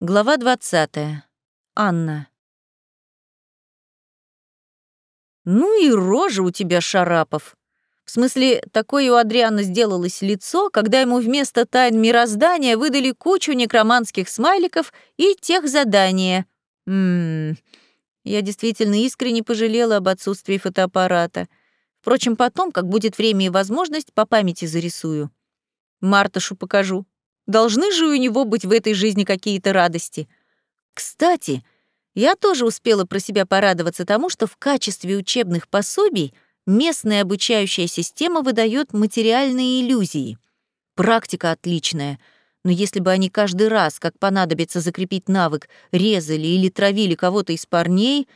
Глава 20. Анна. «Ну и рожа у тебя, Шарапов!» В смысле, такое у Адриана сделалось лицо, когда ему вместо тайн мироздания выдали кучу некроманских смайликов и тех задания. Ммм, я действительно искренне пожалела об отсутствии фотоаппарата. Впрочем, потом, как будет время и возможность, по памяти зарисую. Марташу покажу. Должны же у него быть в этой жизни какие-то радости. Кстати, я тоже успела про себя порадоваться тому, что в качестве учебных пособий местная обучающая система выдает материальные иллюзии. Практика отличная, но если бы они каждый раз, как понадобится закрепить навык, резали или травили кого-то из парней,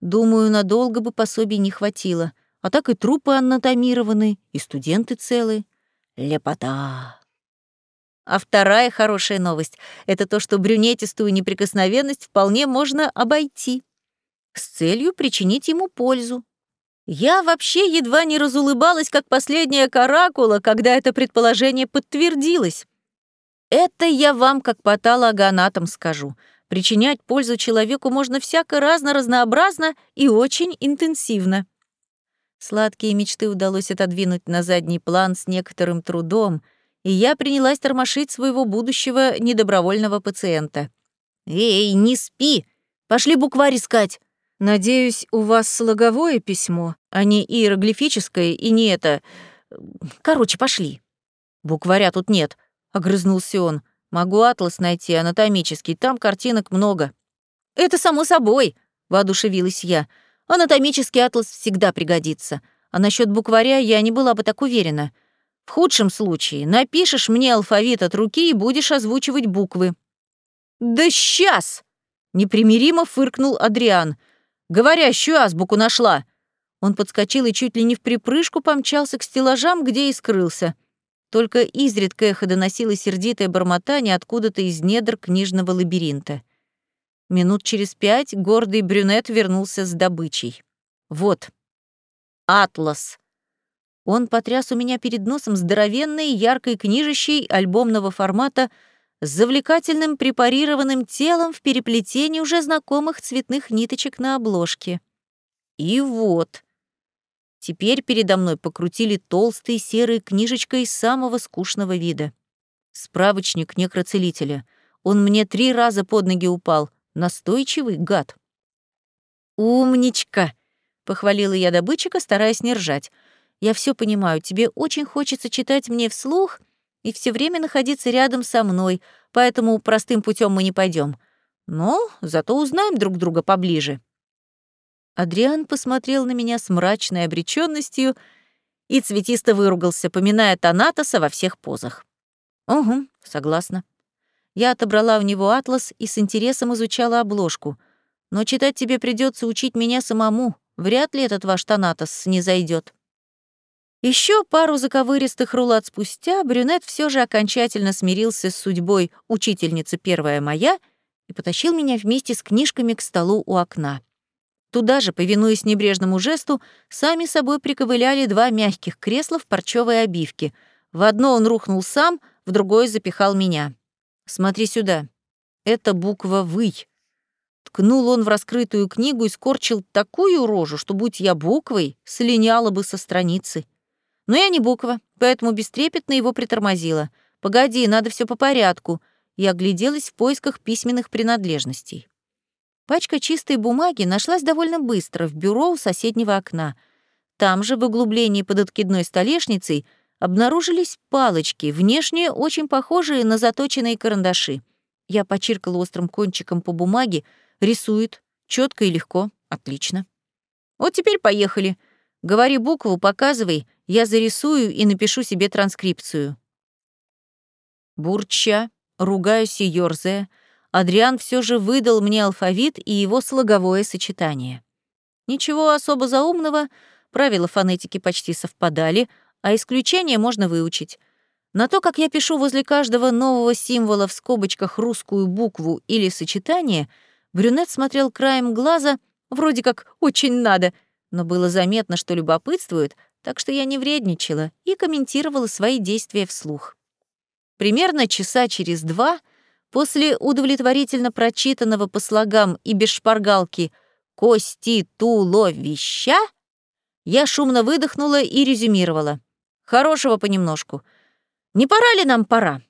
думаю, надолго бы пособий не хватило. А так и трупы анатомированы, и студенты целы. Лепота. А вторая хорошая новость — это то, что брюнетистую неприкосновенность вполне можно обойти с целью причинить ему пользу. Я вообще едва не разулыбалась, как последняя каракула, когда это предположение подтвердилось. Это я вам, как патологоанатом, скажу. Причинять пользу человеку можно всяко разно, разнообразно и очень интенсивно. Сладкие мечты удалось отодвинуть на задний план с некоторым трудом — и я принялась тормошить своего будущего недобровольного пациента. «Эй, не спи! Пошли букварь искать!» «Надеюсь, у вас слоговое письмо, а не иероглифическое и не это... Короче, пошли». «Букваря тут нет», — огрызнулся он. «Могу атлас найти, анатомический, там картинок много». «Это само собой», — воодушевилась я. «Анатомический атлас всегда пригодится. А насчет букваря я не была бы так уверена. В худшем случае напишешь мне алфавит от руки и будешь озвучивать буквы». «Да сейчас!» — непримиримо фыркнул Адриан. «Говорящую азбуку нашла». Он подскочил и чуть ли не в припрыжку помчался к стеллажам, где и скрылся. Только изредка эхо доносило сердитое бормотание откуда-то из недр книжного лабиринта. Минут через пять гордый брюнет вернулся с добычей. Вот. Атлас. Он потряс у меня перед носом здоровенной яркой книжищей альбомного формата с завлекательным препарированным телом в переплетении уже знакомых цветных ниточек на обложке. И вот. Теперь передо мной покрутили толстой серой книжечкой самого скучного вида. Справочник некроцелителя. Он мне три раза под ноги упал. Настойчивый гад. «Умничка!» — похвалила я добытчика, стараясь не ржать — я все понимаю, тебе очень хочется читать мне вслух и все время находиться рядом со мной, поэтому простым путем мы не пойдем. Но зато узнаем друг друга поближе». Адриан посмотрел на меня с мрачной обреченностью и цветисто выругался, поминая Танатоса во всех позах. «Угу, согласна». Я отобрала у него атлас и с интересом изучала обложку. «Но читать тебе придется учить меня самому. Вряд ли этот ваш Танатос не зайдет. Еще пару заковыристых рулат спустя брюнет все же окончательно смирился с судьбой учительницы первая моя и потащил меня вместе с книжками к столу у окна. Туда же, повинуясь небрежному жесту, сами собой приковыляли два мягких кресла в парчевой обивке. В одно он рухнул сам, в другое запихал меня. «Смотри сюда. Это буква «вы». Ткнул он в раскрытую книгу и скорчил такую рожу, что, будь я буквой, слиняла бы со страницы. Но я не буква, поэтому бестрепетно его притормозила. «Погоди, надо все по порядку». Я огляделась в поисках письменных принадлежностей. Пачка чистой бумаги нашлась довольно быстро в бюро у соседнего окна. Там же, в углублении под откидной столешницей, обнаружились палочки, внешне очень похожие на заточенные карандаши. Я почиркала острым кончиком по бумаге, рисует, четко и легко, отлично. Вот теперь поехали. Говори букву, показывай, я зарисую и напишу себе транскрипцию. Бурча, ругаюсь и ёрзая, Адриан все же выдал мне алфавит и его слоговое сочетание. Ничего особо заумного, правила фонетики почти совпадали, а исключения можно выучить. На то, как я пишу возле каждого нового символа в скобочках русскую букву или сочетание, брюнет смотрел краем глаза, вроде как «очень надо», но было заметно, что любопытствует, так что я не вредничала и комментировала свои действия вслух. Примерно часа через два После удовлетворительно прочитанного по слогам и без шпаргалки «Кости-туловища» я шумно выдохнула и резюмировала. «Хорошего понемножку. Не пора ли нам пора?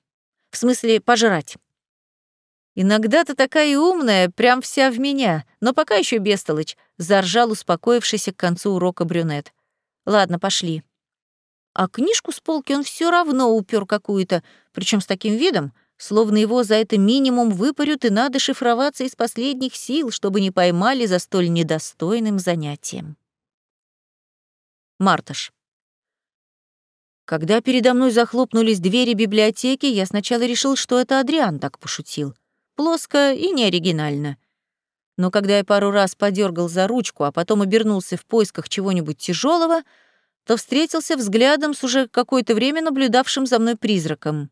В смысле, пожрать?» «Иногда ты такая умная, прям вся в меня, но пока еще бестолочь», — заржал успокоившийся к концу урока брюнет. «Ладно, пошли». А книжку с полки он все равно упер какую-то, причем с таким видом, словно его за это минимум выпарют и надо шифроваться из последних сил, чтобы не поймали за столь недостойным занятием. Марташ. Когда передо мной захлопнулись двери библиотеки, я сначала решил, что это Адриан так пошутил. Плоско и неоригинально. Но когда я пару раз подергал за ручку, а потом обернулся в поисках чего-нибудь тяжелого, то встретился взглядом с уже какое-то время наблюдавшим за мной призраком.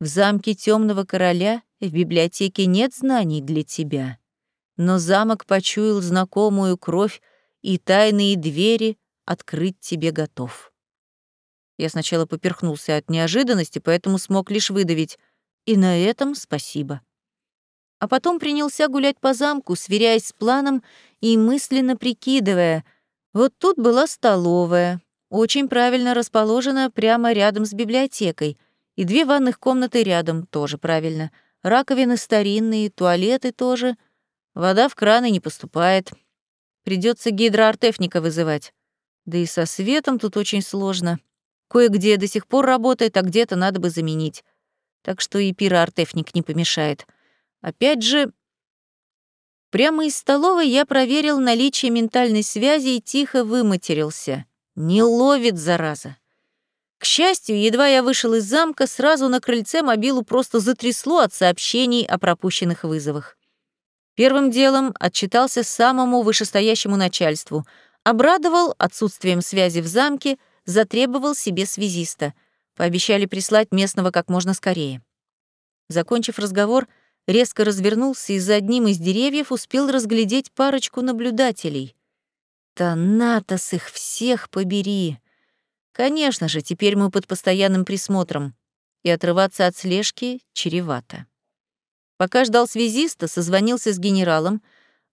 В замке темного короля в библиотеке нет знаний для тебя. Но замок почуял знакомую кровь, и тайные двери открыть тебе готов. Я сначала поперхнулся от неожиданности, поэтому смог лишь выдавить. И на этом спасибо. А потом принялся гулять по замку, сверяясь с планом и мысленно прикидывая. Вот тут была столовая, очень правильно расположена прямо рядом с библиотекой — и две ванных комнаты рядом, тоже правильно. Раковины старинные, туалеты тоже. Вода в краны не поступает. Придется гидроартефника вызывать. Да и со светом тут очень сложно. Кое-где до сих пор работает, а где-то надо бы заменить. Так что и пироартефник не помешает. Опять же, прямо из столовой я проверил наличие ментальной связи и тихо выматерился. Не ловит, зараза. К счастью, едва я вышел из замка, сразу на крыльце мобилу просто затрясло от сообщений о пропущенных вызовах. Первым делом отчитался самому вышестоящему начальству, обрадовал отсутствием связи в замке, затребовал себе связиста. Пообещали прислать местного как можно скорее. Закончив разговор, резко развернулся и за одним из деревьев успел разглядеть парочку наблюдателей. «Танатос их всех побери!» Конечно же, теперь мы под постоянным присмотром, и отрываться от слежки чревато. Пока ждал связиста, созвонился с генералом,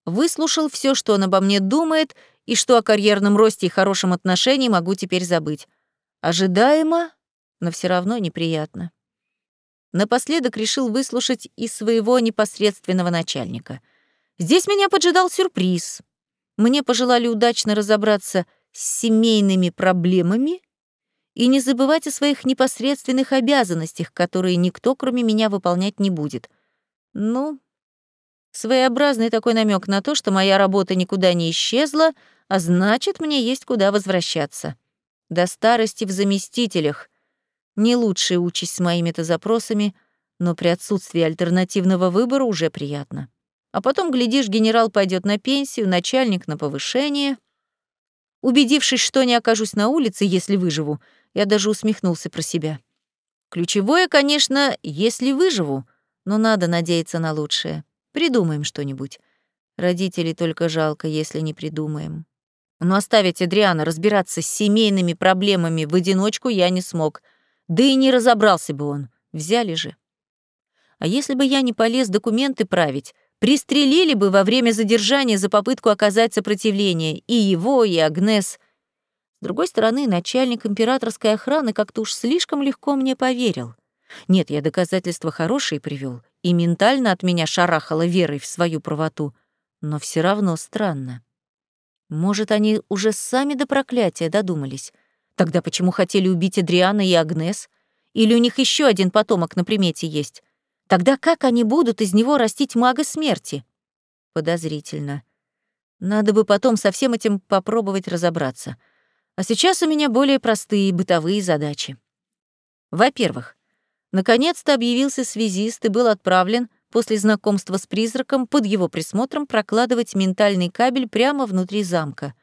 выслушал все, что он обо мне думает, и что о карьерном росте и хорошем отношении могу теперь забыть. Ожидаемо, но все равно неприятно. Напоследок решил выслушать и своего непосредственного начальника. Здесь меня поджидал сюрприз. Мне пожелали удачно разобраться с семейными проблемами и не забывать о своих непосредственных обязанностях, которые никто, кроме меня, выполнять не будет. Ну, своеобразный такой намек на то, что моя работа никуда не исчезла, а значит, мне есть куда возвращаться. До старости в заместителях. Не лучшая участь с моими-то запросами, но при отсутствии альтернативного выбора уже приятно. А потом, глядишь, генерал пойдет на пенсию, начальник на повышение. Убедившись, что не окажусь на улице, если выживу, я даже усмехнулся про себя. Ключевое, конечно, если выживу, но надо надеяться на лучшее. Придумаем что-нибудь. Родителей только жалко, если не придумаем. Но оставить Адриана разбираться с семейными проблемами в одиночку я не смог. Да и не разобрался бы он. Взяли же. А если бы я не полез документы править, пристрелили бы во время задержания за попытку оказать сопротивление и его, и Агнес. С другой стороны, начальник императорской охраны как-то уж слишком легко мне поверил. Нет, я доказательства хорошие привел и ментально от меня шарахало верой в свою правоту, но все равно странно. Может, они уже сами до проклятия додумались. Тогда почему хотели убить Адриана и Агнес? Или у них еще один потомок на примете есть? Тогда как они будут из него растить мага смерти? Подозрительно. Надо бы потом со всем этим попробовать разобраться. А сейчас у меня более простые бытовые задачи. Во-первых, наконец-то объявился связист и был отправлен после знакомства с призраком под его присмотром прокладывать ментальный кабель прямо внутри замка.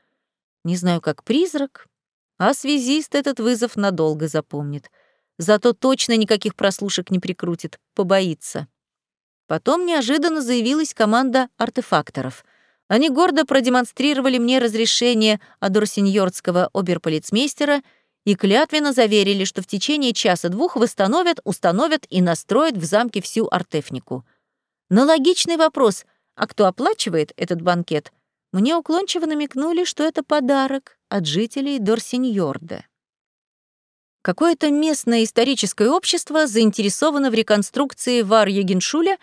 Не знаю, как призрак, а связист этот вызов надолго запомнит. Зато точно никаких прослушек не прикрутит, побоится. Потом неожиданно заявилась команда артефакторов — они гордо продемонстрировали мне разрешение адорсиньордского оберполицмейстера и клятвенно заверили, что в течение часа-двух восстановят, установят и настроят в замке всю артефнику. На логичный вопрос «А кто оплачивает этот банкет?» мне уклончиво намекнули, что это подарок от жителей Дорсиньорда. Какое-то местное историческое общество заинтересовано в реконструкции Вар-Ягеншуля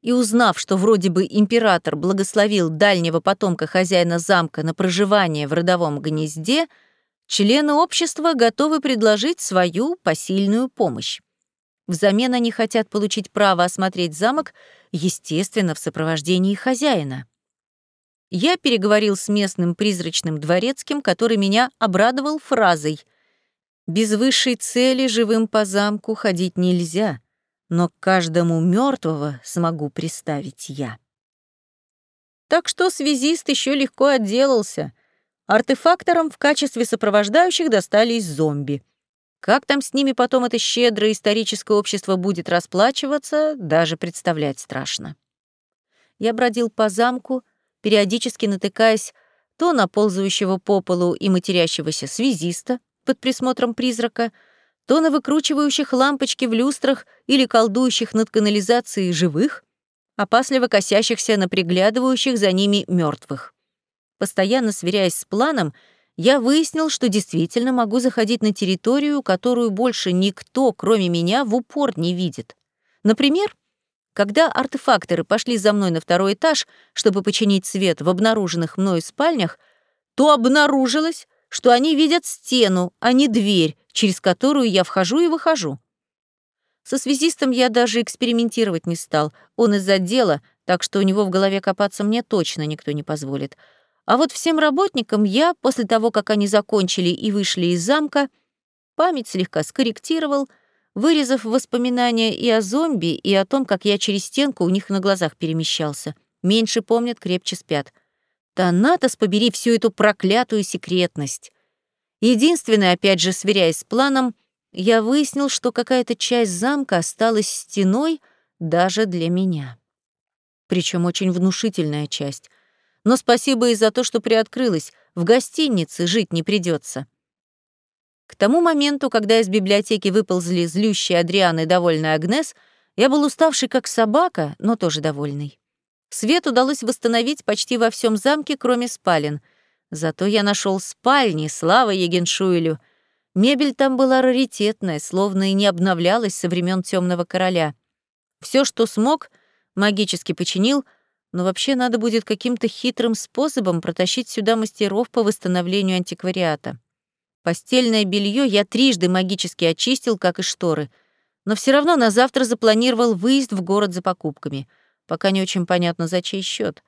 и, узнав, что вроде бы император благословил дальнего потомка хозяина замка на проживание в родовом гнезде, члены общества готовы предложить свою посильную помощь. Взамен они хотят получить право осмотреть замок, естественно, в сопровождении хозяина. Я переговорил с местным призрачным дворецким, который меня обрадовал фразой «Без высшей цели живым по замку ходить нельзя но к каждому мертвого смогу приставить я. Так что связист еще легко отделался. Артефакторам в качестве сопровождающих достались зомби. Как там с ними потом это щедрое историческое общество будет расплачиваться, даже представлять страшно. Я бродил по замку, периодически натыкаясь то на ползающего по полу и матерящегося связиста под присмотром призрака — то на выкручивающих лампочки в люстрах или колдующих над канализацией живых, опасливо косящихся на приглядывающих за ними мертвых. Постоянно сверяясь с планом, я выяснил, что действительно могу заходить на территорию, которую больше никто, кроме меня, в упор не видит. Например, когда артефакторы пошли за мной на второй этаж, чтобы починить свет в обнаруженных мною спальнях, то обнаружилось, что они видят стену, а не дверь, через которую я вхожу и выхожу. Со связистом я даже экспериментировать не стал. Он из отдела, так что у него в голове копаться мне точно никто не позволит. А вот всем работникам я, после того, как они закончили и вышли из замка, память слегка скорректировал, вырезав воспоминания и о зомби, и о том, как я через стенку у них на глазах перемещался. Меньше помнят, крепче спят. Танатос, побери всю эту проклятую секретность. Единственное, опять же, сверяясь с планом, я выяснил, что какая-то часть замка осталась стеной даже для меня. Причем очень внушительная часть. Но спасибо и за то, что приоткрылась. В гостинице жить не придется. К тому моменту, когда из библиотеки выползли злющие Адриан и довольный Агнес, я был уставший как собака, но тоже довольный. Свет удалось восстановить почти во всем замке, кроме спален — Зато я нашел спальни, слава Егеншуэлю. Мебель там была раритетная, словно и не обновлялась со времен Темного короля. Все, что смог, магически починил, но вообще надо будет каким-то хитрым способом протащить сюда мастеров по восстановлению антиквариата. Постельное белье я трижды магически очистил, как и шторы, но все равно на завтра запланировал выезд в город за покупками. Пока не очень понятно, за чей счет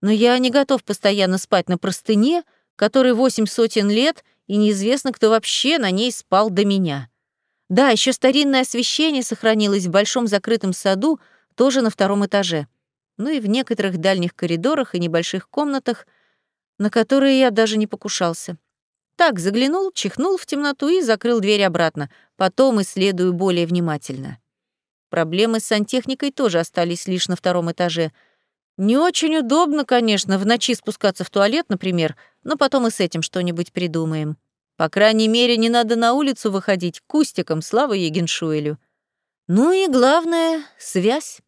но я не готов постоянно спать на простыне, которой восемь сотен лет, и неизвестно, кто вообще на ней спал до меня. Да, еще старинное освещение сохранилось в большом закрытом саду, тоже на втором этаже. Ну и в некоторых дальних коридорах и небольших комнатах, на которые я даже не покушался. Так, заглянул, чихнул в темноту и закрыл дверь обратно, потом исследую более внимательно. Проблемы с сантехникой тоже остались лишь на втором этаже — не очень удобно, конечно, в ночи спускаться в туалет, например, но потом и с этим что-нибудь придумаем. По крайней мере, не надо на улицу выходить кустиком, слава Егеншуэлю. Ну и главное — связь.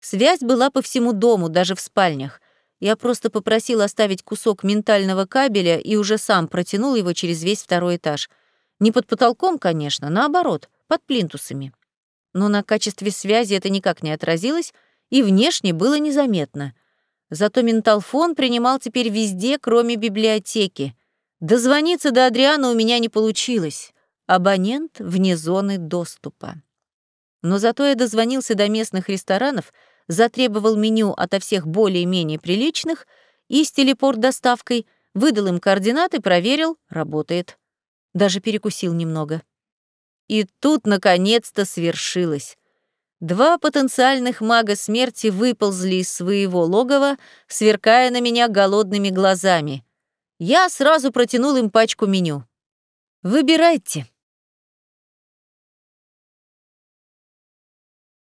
Связь была по всему дому, даже в спальнях. Я просто попросил оставить кусок ментального кабеля и уже сам протянул его через весь второй этаж. Не под потолком, конечно, наоборот, под плинтусами. Но на качестве связи это никак не отразилось — и внешне было незаметно. Зато менталфон принимал теперь везде, кроме библиотеки. Дозвониться до Адриана у меня не получилось. Абонент вне зоны доступа. Но зато я дозвонился до местных ресторанов, затребовал меню ото всех более-менее приличных и с телепорт-доставкой выдал им координаты, проверил — работает. Даже перекусил немного. И тут, наконец-то, свершилось. Два потенциальных мага смерти выползли из своего логова, сверкая на меня голодными глазами. Я сразу протянул им пачку меню. «Выбирайте.